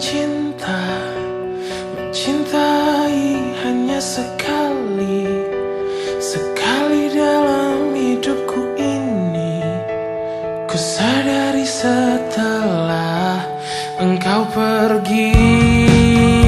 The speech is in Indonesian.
cinta Mencintai hanya sekali Sekali dalam hidupku ini. Ku sadari setelah engkau pergi.